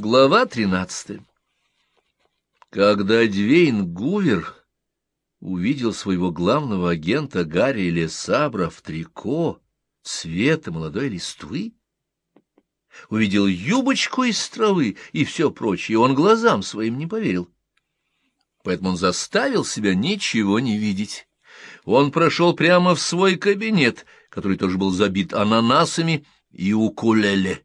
Глава тринадцатая. Когда Двейн Гувер увидел своего главного агента Гарри Лесабра в трико цвета молодой листвы, увидел юбочку из травы и все прочее, он глазам своим не поверил. Поэтому он заставил себя ничего не видеть. Он прошел прямо в свой кабинет, который тоже был забит ананасами и укулеле.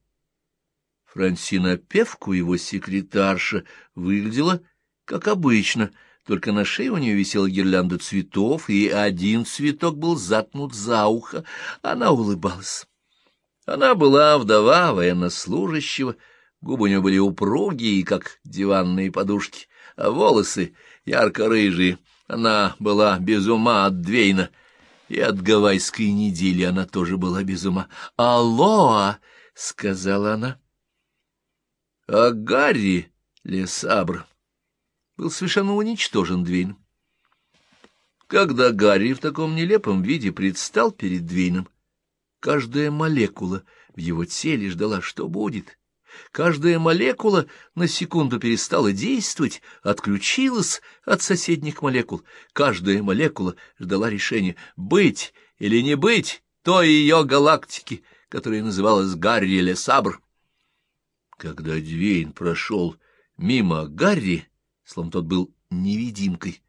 Франсина Певку, его секретарша, выглядела как обычно, только на шее у нее висела гирлянда цветов, и один цветок был затнут за ухо. Она улыбалась. Она была вдова военнослужащего, губы у нее были упругие, как диванные подушки, а волосы ярко-рыжие. Она была без ума от Двейна, и от гавайской недели она тоже была без ума. «Аллоа!» — сказала она. А Гарри Лесабр был совершенно уничтожен Двейном. Когда Гарри в таком нелепом виде предстал перед Двейном, каждая молекула в его теле ждала, что будет. Каждая молекула на секунду перестала действовать, отключилась от соседних молекул. Каждая молекула ждала решения быть или не быть той ее галактики, которая называлась Гарри Лесабр. Когда Двейн прошел мимо Гарри, словно тот был невидимкой,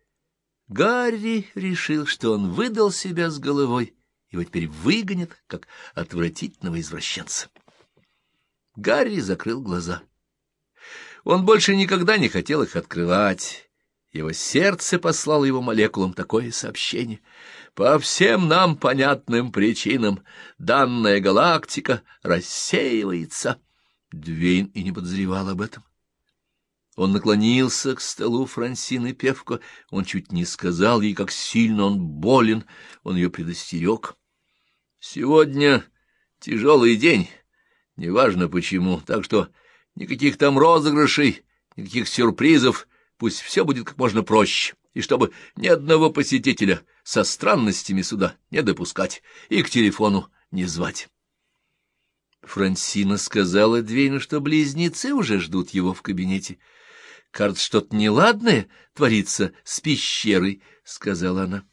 Гарри решил, что он выдал себя с головой, вот теперь выгонит, как отвратительного извращенца. Гарри закрыл глаза. Он больше никогда не хотел их открывать. Его сердце послало его молекулам такое сообщение. По всем нам понятным причинам данная галактика рассеивается. Двейн и не подозревал об этом. Он наклонился к столу Франсины Певко, он чуть не сказал ей, как сильно он болен, он ее предостерег. «Сегодня тяжелый день, неважно почему, так что никаких там розыгрышей, никаких сюрпризов, пусть все будет как можно проще, и чтобы ни одного посетителя со странностями сюда не допускать и к телефону не звать». Франсина сказала Двейну, что близнецы уже ждут его в кабинете. — Кажется, что-то неладное творится с пещерой, — сказала она.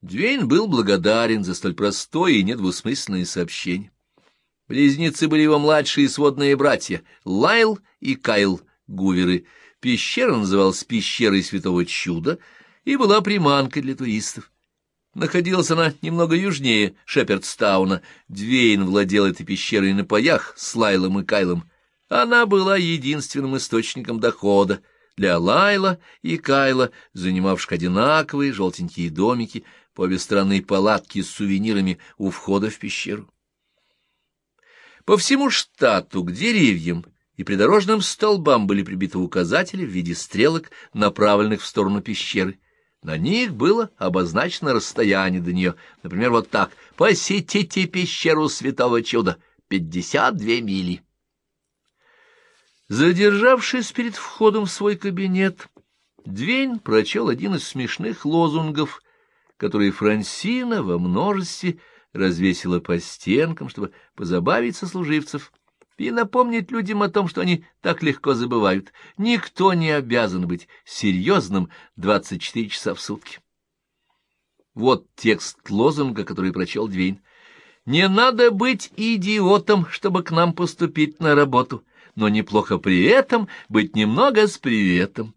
Двейн был благодарен за столь простое и недвусмысленное сообщение. Близнецы были его младшие сводные братья — Лайл и Кайл Гуверы. Пещера называлась «Пещерой Святого Чуда» и была приманкой для туристов. Находилась она немного южнее Шепердстауна. Двейн владел этой пещерой на паях с Лайлом и Кайлом. Она была единственным источником дохода для Лайла и Кайла, занимавших одинаковые желтенькие домики по обе стороны палатки с сувенирами у входа в пещеру. По всему штату к деревьям и придорожным столбам были прибиты указатели в виде стрелок, направленных в сторону пещеры. На них было обозначено расстояние до нее, например, вот так. «Посетите пещеру Святого Чуда, пятьдесят две мили». Задержавшись перед входом в свой кабинет, Двень прочел один из смешных лозунгов, которые Франсина во множестве развесила по стенкам, чтобы позабавить сослуживцев и напомнить людям о том, что они так легко забывают. Никто не обязан быть серьезным 24 часа в сутки. Вот текст лозунга, который прочел Двейн. «Не надо быть идиотом, чтобы к нам поступить на работу, но неплохо при этом быть немного с приветом».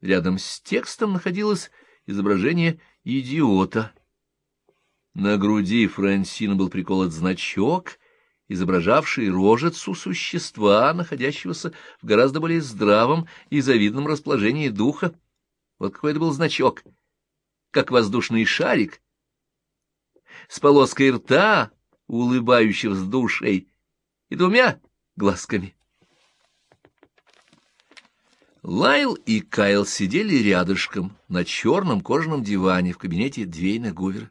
Рядом с текстом находилось изображение идиота. На груди Франсина был приколот значок — изображавший рожицу существа, находящегося в гораздо более здравом и завидном расположении духа. Вот какой это был значок, как воздушный шарик, с полоской рта, улыбающего с душей, и двумя глазками. Лайл и Кайл сидели рядышком на черном кожаном диване в кабинете Двейна Гувера.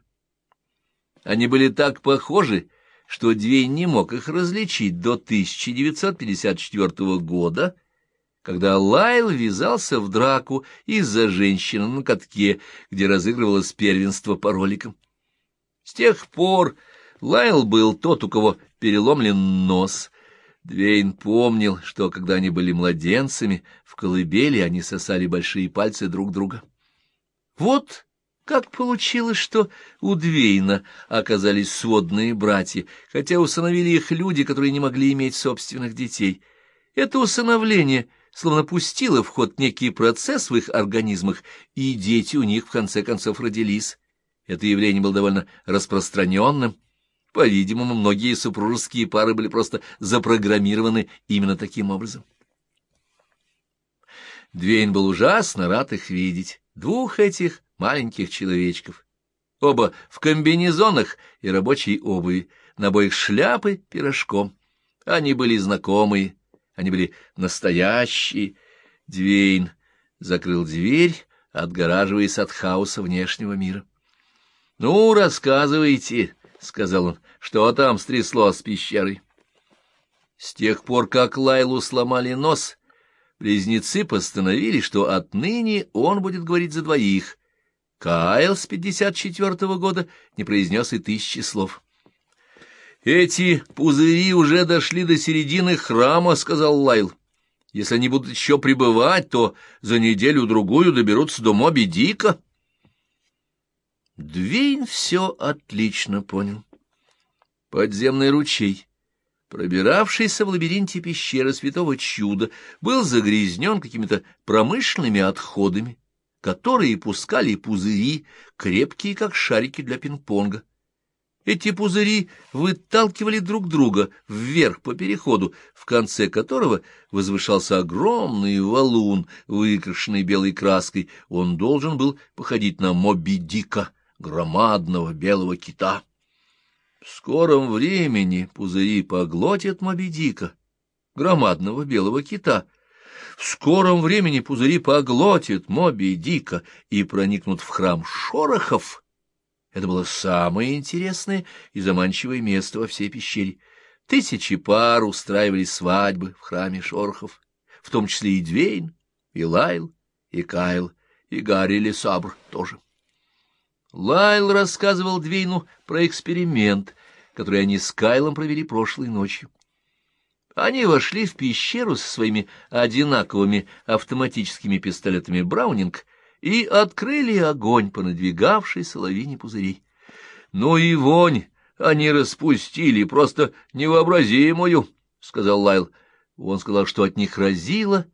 Они были так похожи, что Двейн не мог их различить до 1954 года, когда Лайл ввязался в драку из-за женщины на катке, где разыгрывалось первенство по роликам. С тех пор Лайл был тот, у кого переломлен нос. Двейн помнил, что, когда они были младенцами, в колыбели они сосали большие пальцы друг друга. Вот как получилось, что у Двейна оказались сводные братья, хотя усыновили их люди, которые не могли иметь собственных детей. Это усыновление словно пустило в ход некий процесс в их организмах, и дети у них в конце концов родились. Это явление было довольно распространенным. По-видимому, многие супружеские пары были просто запрограммированы именно таким образом. Двейн был ужасно рад их видеть, двух этих маленьких человечков. Оба в комбинезонах и рабочей обуви, на обоих шляпы пирожком. Они были знакомые, они были настоящие. Двейн закрыл дверь, отгораживаясь от хаоса внешнего мира. — Ну, рассказывайте, — сказал он, — что там стряслось с пещерой. С тех пор, как Лайлу сломали нос, близнецы постановили, что отныне он будет говорить за двоих. Кайл с пятьдесят четвертого года не произнес и тысячи слов. — Эти пузыри уже дошли до середины храма, — сказал Лайл. — Если они будут еще пребывать, то за неделю-другую доберутся до Моби Дика. — Двейн все отлично понял. Подземный ручей, пробиравшийся в лабиринте пещеры святого чуда, был загрязнен какими-то промышленными отходами, которые пускали пузыри, крепкие, как шарики для пинг-понга. Эти пузыри выталкивали друг друга вверх по переходу, в конце которого возвышался огромный валун, выкрашенный белой краской. Он должен был походить на Моби Дика — громадного белого кита. В скором времени пузыри поглотят Моби Дика, громадного белого кита. В скором времени пузыри поглотят Моби Дика и проникнут в храм Шорохов. Это было самое интересное и заманчивое место во всей пещере. Тысячи пар устраивали свадьбы в храме Шорохов, в том числе и Двейн, и Лайл, и Кайл, и Гарри Лесабр тоже. Лайл рассказывал Двейну про эксперимент, который они с Кайлом провели прошлой ночью. Они вошли в пещеру со своими одинаковыми автоматическими пистолетами «Браунинг» и открыли огонь по надвигавшейся лавине пузырей. Ну и вонь они распустили, просто невообразимую, — сказал Лайл. Он сказал, что от них разило,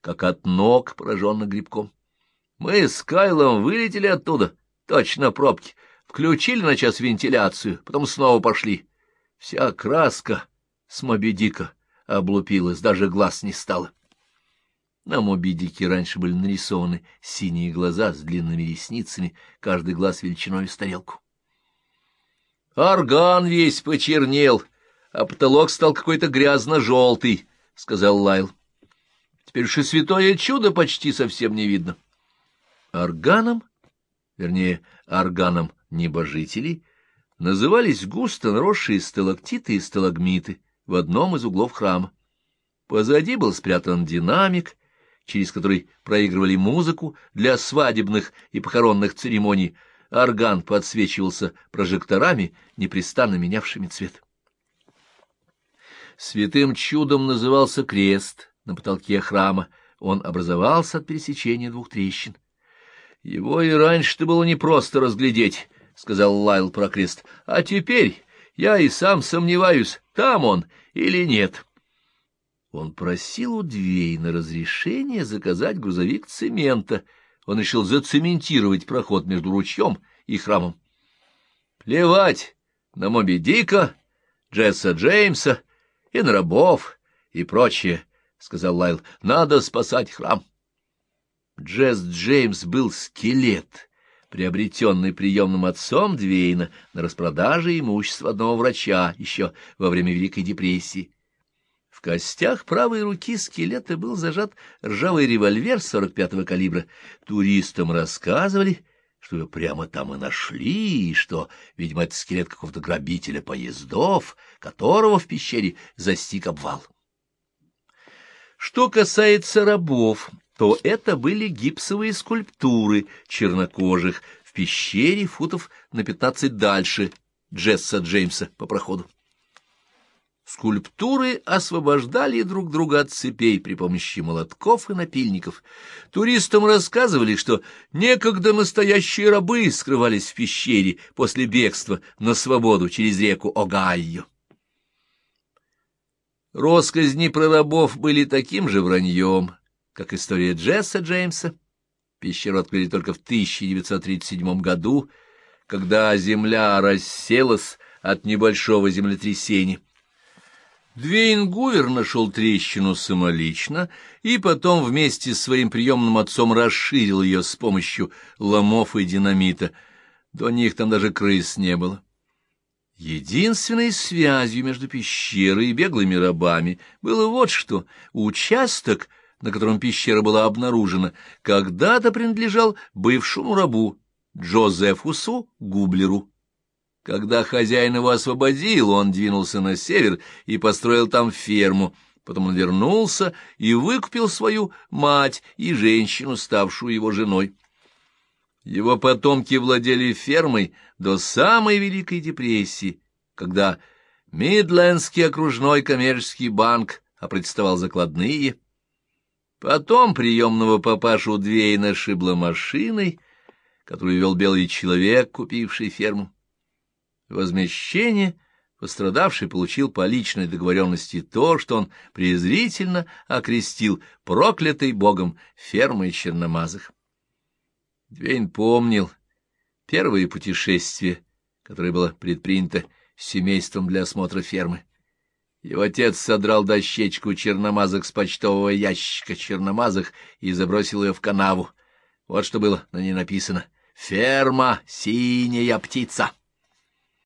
как от ног, пораженных грибком. Мы с Кайлом вылетели оттуда, Точно пробки. Включили на час вентиляцию, потом снова пошли. Вся краска с Мобидика облупилась, даже глаз не стало. На Мобидике раньше были нарисованы синие глаза с длинными ресницами, каждый глаз величиной с тарелку. Орган весь почернел, а потолок стал какой-то грязно-желтый, — сказал Лайл. Теперь и святое чудо почти совсем не видно. Органом вернее, органом небожителей, назывались густо наросшие сталактиты и сталагмиты в одном из углов храма. Позади был спрятан динамик, через который проигрывали музыку для свадебных и похоронных церемоний, орган подсвечивался прожекторами, непрестанно менявшими цвет. Святым чудом назывался крест на потолке храма, он образовался от пересечения двух трещин. Его и раньше-то было непросто разглядеть, — сказал Лайл про крест. — А теперь я и сам сомневаюсь, там он или нет. Он просил у Двейна разрешения заказать грузовик цемента. Он решил зацементировать проход между ручьем и храмом. — Плевать на Моби Дика, Джесса Джеймса и на рабов и прочее, — сказал Лайл. — Надо спасать храм. Джесс Джеймс был скелет, приобретенный приемным отцом Двейна на распродаже имущества одного врача еще во время Великой депрессии. В костях правой руки скелета был зажат ржавый револьвер 45-го калибра. Туристам рассказывали, что его прямо там и нашли, и что, видимо, это скелет какого-то грабителя поездов, которого в пещере застиг обвал. Что касается рабов, то это были гипсовые скульптуры чернокожих в пещере футов на пятнадцать дальше Джесса Джеймса по проходу. Скульптуры освобождали друг друга от цепей при помощи молотков и напильников. Туристам рассказывали, что некогда настоящие рабы скрывались в пещере после бегства на свободу через реку Огайо. Росказни про рабов были таким же враньем, как история Джесса Джеймса. Пещеру открыли только в 1937 году, когда земля расселась от небольшого землетрясения. Двейн Гувер нашел трещину самолично и потом вместе с своим приемным отцом расширил ее с помощью ломов и динамита. До них там даже крыс не было. Единственной связью между пещерой и беглыми рабами было вот что. Участок, на котором пещера была обнаружена, когда-то принадлежал бывшему рабу Джозефусу Гублеру. Когда хозяин его освободил, он двинулся на север и построил там ферму. Потом он вернулся и выкупил свою мать и женщину, ставшую его женой. Его потомки владели фермой до самой Великой депрессии, когда Мидлендский окружной коммерческий банк опротестовал закладные. Потом приемного папашу Двейна шибло машиной, которую вел белый человек, купивший ферму. Возмещение пострадавший получил по личной договоренности то, что он презрительно окрестил проклятой богом фермой черномазых. Двейн помнил первое путешествие, которое было предпринято семейством для осмотра фермы. Его отец содрал дощечку черномазых с почтового ящика черномазых и забросил ее в канаву. Вот что было на ней написано. «Ферма — синяя птица».